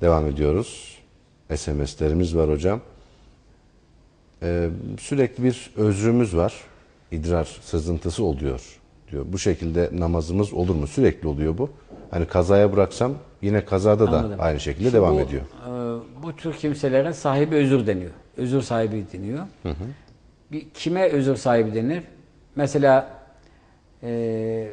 devam ediyoruz. SMS'lerimiz var hocam. Ee, sürekli bir özrümüz var. İdrar sızıntısı oluyor diyor. Bu şekilde namazımız olur mu? Sürekli oluyor bu. Hani kazaya bıraksam yine kazada da Anladım. aynı şekilde devam bu, ediyor. e, bu tür kimselere sahibi özür deniyor. Özür sahibi deniyor. Bir, kime özür sahibi denir? Mesela e,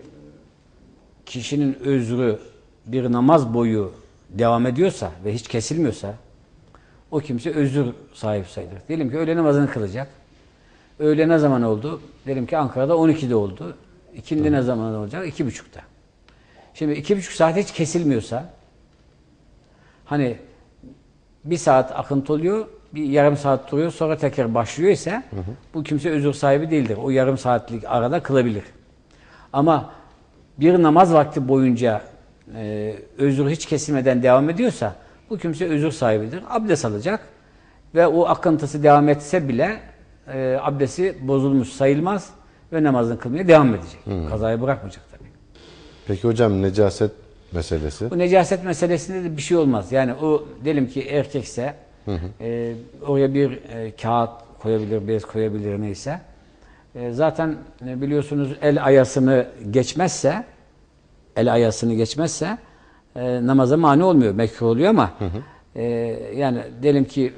kişinin özrü bir namaz boyu devam ediyorsa ve hiç kesilmiyorsa o kimse özür sahibi sayılır. Diyelim ki öğle namazını kılacak. Öğle ne zaman oldu? Diyelim ki Ankara'da 12'de oldu. İkindi ne zaman olacak? 2.30'da. Şimdi iki buçuk saat hiç kesilmiyorsa hani bir saat akıntı oluyor, bir yarım saat duruyor, sonra tekrar başlıyor ise bu kimse özür sahibi değildir. O yarım saatlik arada kılabilir. Ama bir namaz vakti boyunca e, özür hiç kesilmeden devam ediyorsa bu kimse özür sahibidir. Abdest alacak ve o akıntısı devam etse bile e, abdesti bozulmuş sayılmaz ve namazını kılmaya devam edecek. Kazayı bırakmayacak tabii. Peki hocam necaset meselesi? Bu necaset meselesinde de bir şey olmaz. Yani o diyelim ki erkekse e, oraya bir e, kağıt koyabilir, bez koyabilir neyse. E, zaten e, biliyorsunuz el ayasını geçmezse el ayasını geçmezse e, namaza mani olmuyor. Mekruh oluyor ama e, yani diyelim ki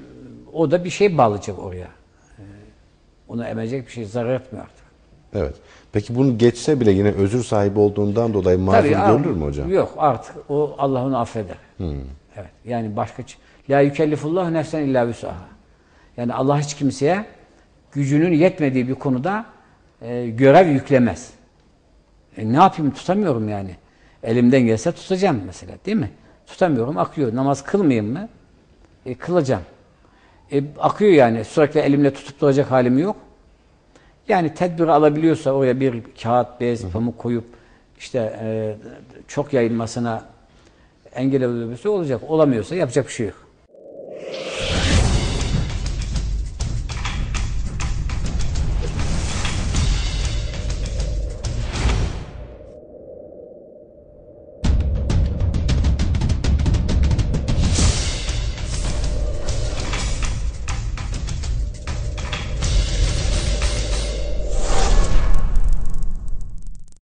o da bir şey bağlayacak oraya. E, ona emecek bir şey zarar etmiyor artık. Evet. Peki bunu geçse bile yine özür sahibi olduğundan dolayı mazur görülür mü hocam? Yok artık o Allah onu affeder. Evet. Yani başka la yükellifullahu nefsen illa vüsaha. Yani Allah hiç kimseye gücünün yetmediği bir konuda e, görev yüklemez. E, ne yapayım tutamıyorum yani. Elimden gelse tutacağım mesela değil mi? Tutamıyorum akıyor. Namaz kılmayayım mı? E, kılacağım. E, akıyor yani sürekli elimle tutup duracak halim yok. Yani tedbir alabiliyorsa oraya bir kağıt, bez, pamuk koyup işte e, çok yayılmasına engel olabiliyorsa olacak. Olamıyorsa yapacak bir şey yok.